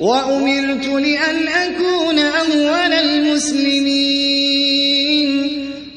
وأمرت لأن أكون أول المسلمين.